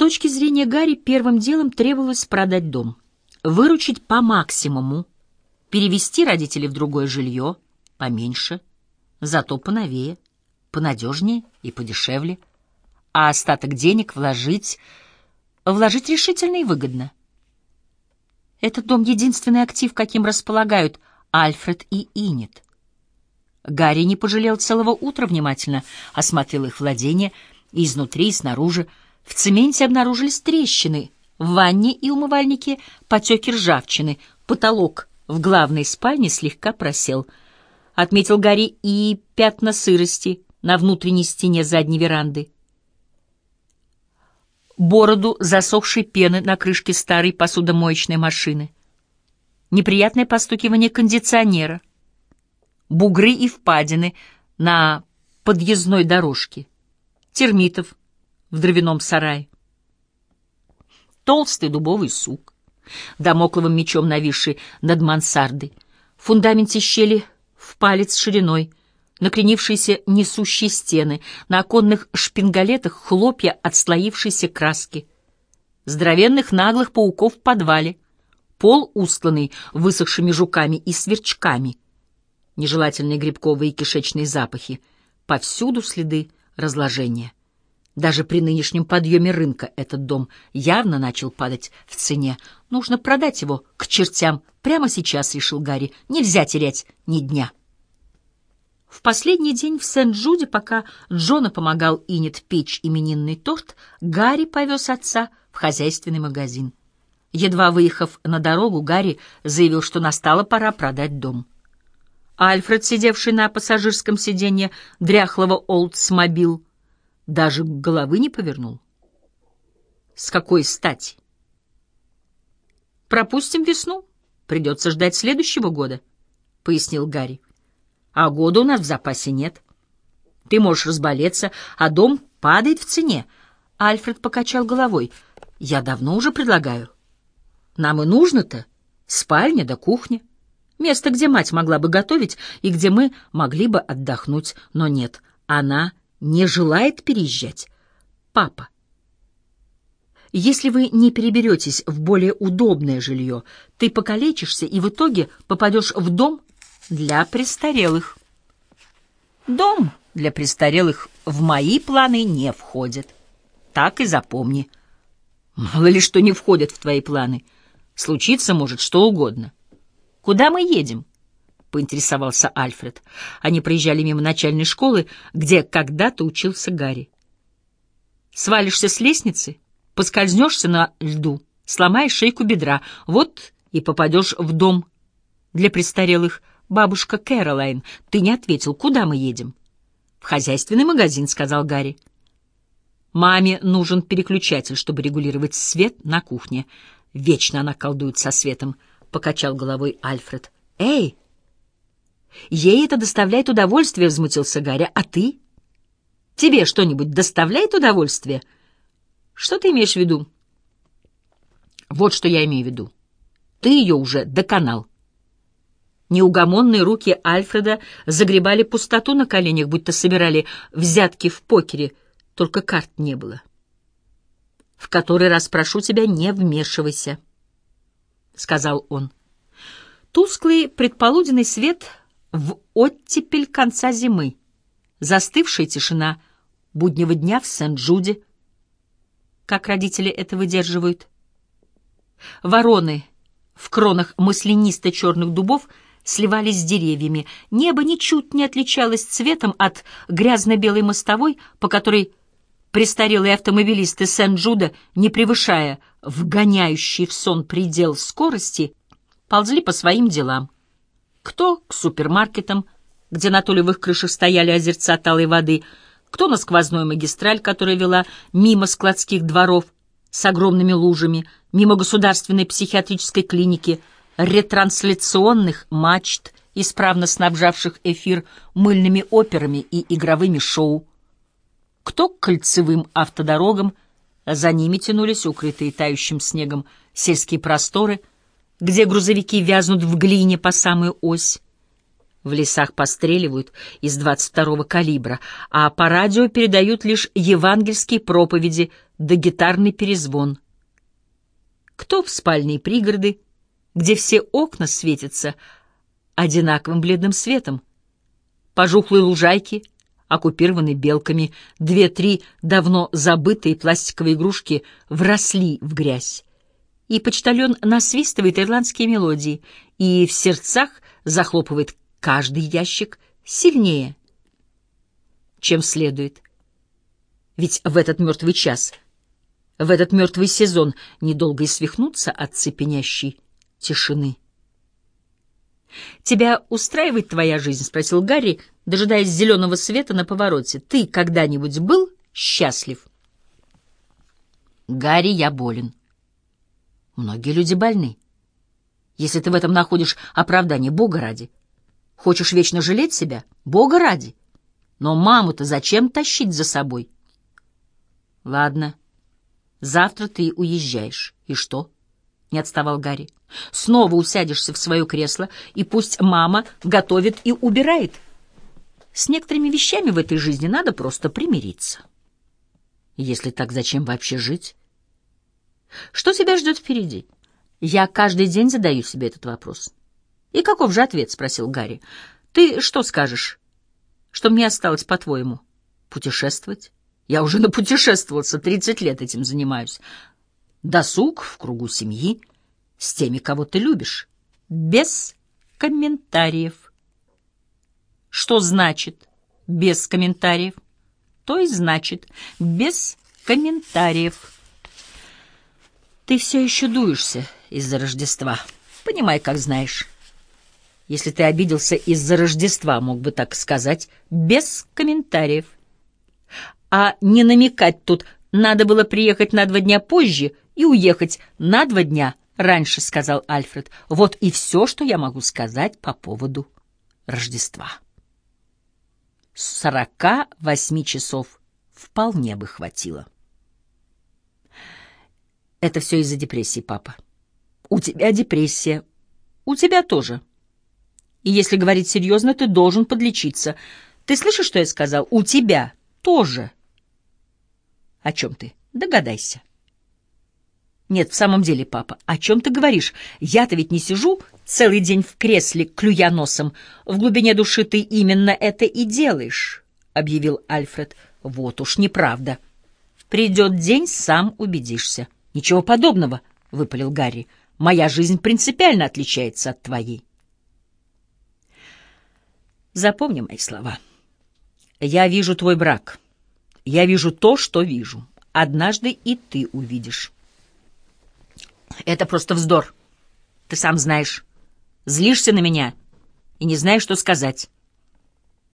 точки зрения Гарри первым делом требовалось продать дом, выручить по максимуму, перевести родителей в другое жилье, поменьше, зато поновее, понадежнее и подешевле, а остаток денег вложить, вложить решительно и выгодно. Этот дом — единственный актив, каким располагают Альфред и Инет. Гарри не пожалел целого утра, внимательно осмотрел их владения и изнутри, и снаружи. В цементе обнаружились трещины, в ванне и умывальнике потеки ржавчины, потолок в главной спальне слегка просел. Отметил Гарри и пятна сырости на внутренней стене задней веранды. Бороду засохшей пены на крышке старой посудомоечной машины. Неприятное постукивание кондиционера — бугры и впадины на подъездной дорожке, термитов в дровяном сарае. Толстый дубовый сук, домокловым мечом нависший над мансардой, в фундаменте щели в палец шириной, накренившиеся несущие стены, на оконных шпингалетах хлопья отслоившейся краски, здоровенных наглых пауков в подвале, пол устланный высохшими жуками и сверчками — нежелательные грибковые и кишечные запахи, повсюду следы разложения. Даже при нынешнем подъеме рынка этот дом явно начал падать в цене. Нужно продать его к чертям. Прямо сейчас, решил Гарри. Нельзя терять ни дня. В последний день в Сент-Джуде, пока Джона помогал Инет печь именинный торт, Гарри повез отца в хозяйственный магазин. Едва выехав на дорогу, Гарри заявил, что настала пора продать дом. Альфред, сидевший на пассажирском сиденье дряхлого Олдсмобил, даже головы не повернул. С какой стати? Пропустим весну. Придется ждать следующего года, — пояснил Гарри. А года у нас в запасе нет. Ты можешь разболеться, а дом падает в цене. Альфред покачал головой. Я давно уже предлагаю. Нам и нужно-то спальня да кухня. Место, где мать могла бы готовить и где мы могли бы отдохнуть, но нет, она не желает переезжать. Папа, если вы не переберетесь в более удобное жилье, ты покалечишься и в итоге попадешь в дом для престарелых. Дом для престарелых в мои планы не входит. Так и запомни. Мало ли что не входит в твои планы. Случиться может что угодно. «Куда мы едем?» — поинтересовался Альфред. Они проезжали мимо начальной школы, где когда-то учился Гарри. «Свалишься с лестницы, поскользнешься на льду, сломаешь шейку бедра, вот и попадешь в дом для престарелых. Бабушка Кэролайн, ты не ответил, куда мы едем?» «В хозяйственный магазин», — сказал Гарри. «Маме нужен переключатель, чтобы регулировать свет на кухне. Вечно она колдует со светом». — покачал головой Альфред. «Эй! Ей это доставляет удовольствие», — взмутился Гарри. «А ты? Тебе что-нибудь доставляет удовольствие?» «Что ты имеешь в виду?» «Вот что я имею в виду. Ты ее уже доконал». Неугомонные руки Альфреда загребали пустоту на коленях, будто собирали взятки в покере, только карт не было. «В который раз прошу тебя, не вмешивайся». — сказал он. Тусклый предполуденный свет в оттепель конца зимы, застывшая тишина буднего дня в Сент-Джуде. Как родители это выдерживают? Вороны в кронах маслянисто-черных дубов сливались с деревьями. Небо ничуть не отличалось цветом от грязно-белой мостовой, по которой престарелые автомобилисты Сент-Джуда, не превышая вгоняющий в сон предел скорости, ползли по своим делам. Кто к супермаркетам, где на тулевых крышах стояли озерца талой воды, кто на сквозной магистраль, которая вела мимо складских дворов с огромными лужами, мимо государственной психиатрической клиники, ретрансляционных мачт, исправно снабжавших эфир мыльными операми и игровыми шоу, кто к кольцевым автодорогам, за ними тянулись укрытые тающим снегом сельские просторы, где грузовики вязнут в глине по самую ось. В лесах постреливают из 22-го калибра, а по радио передают лишь евангельские проповеди да гитарный перезвон. Кто в спальные пригороды, где все окна светятся одинаковым бледным светом? Пожухлые лужайки, оккупированные белками, две-три давно забытые пластиковые игрушки вросли в грязь. И почтальон насвистывает ирландские мелодии и в сердцах захлопывает каждый ящик сильнее, чем следует. Ведь в этот мертвый час, в этот мертвый сезон недолго и свихнуться от цепенящей тишины. «Тебя устраивает твоя жизнь?» — спросил Гарри, дожидаясь зеленого света на повороте. «Ты когда-нибудь был счастлив?» «Гарри, я болен. Многие люди больны. Если ты в этом находишь оправдание, Бога ради. Хочешь вечно жалеть себя? Бога ради. Но маму-то зачем тащить за собой? Ладно, завтра ты уезжаешь. И что? Не отставал Гарри. Снова усядешься в свое кресло, и пусть мама готовит и убирает. С некоторыми вещами в этой жизни надо просто примириться. Если так, зачем вообще жить? Что тебя ждет впереди? Я каждый день задаю себе этот вопрос. «И каков же ответ?» — спросил Гарри. «Ты что скажешь? Что мне осталось, по-твоему? Путешествовать? Я уже напутешествовался, тридцать лет этим занимаюсь. Досуг в кругу семьи, с теми, кого ты любишь. Без комментариев». «Что значит «без комментариев»?» «То и значит «без комментариев». «Ты все еще дуешься из-за Рождества. Понимай, как знаешь». Если ты обиделся из-за Рождества, мог бы так сказать, без комментариев. А не намекать тут надо было приехать на два дня позже и уехать на два дня раньше, сказал Альфред. Вот и все, что я могу сказать по поводу Рождества. Сорока восьми часов вполне бы хватило. Это все из-за депрессии, папа. У тебя депрессия. У тебя тоже. И если говорить серьезно, ты должен подлечиться. Ты слышишь, что я сказал? У тебя тоже. О чем ты? Догадайся. Нет, в самом деле, папа, о чем ты говоришь? Я-то ведь не сижу целый день в кресле, клюя носом. В глубине души ты именно это и делаешь, — объявил Альфред. Вот уж неправда. Придет день, сам убедишься. Ничего подобного, — выпалил Гарри. Моя жизнь принципиально отличается от твоей. Запомни мои слова. Я вижу твой брак. Я вижу то, что вижу. Однажды и ты увидишь. Это просто вздор. Ты сам знаешь. Злишься на меня и не знаешь, что сказать.